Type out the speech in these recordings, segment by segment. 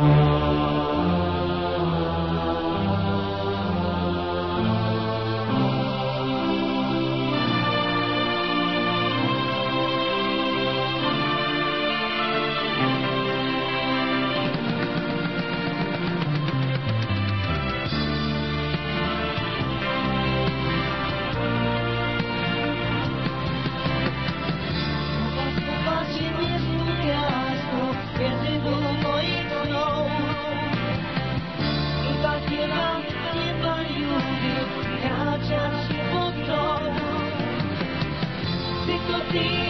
Thank see.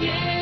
yeah.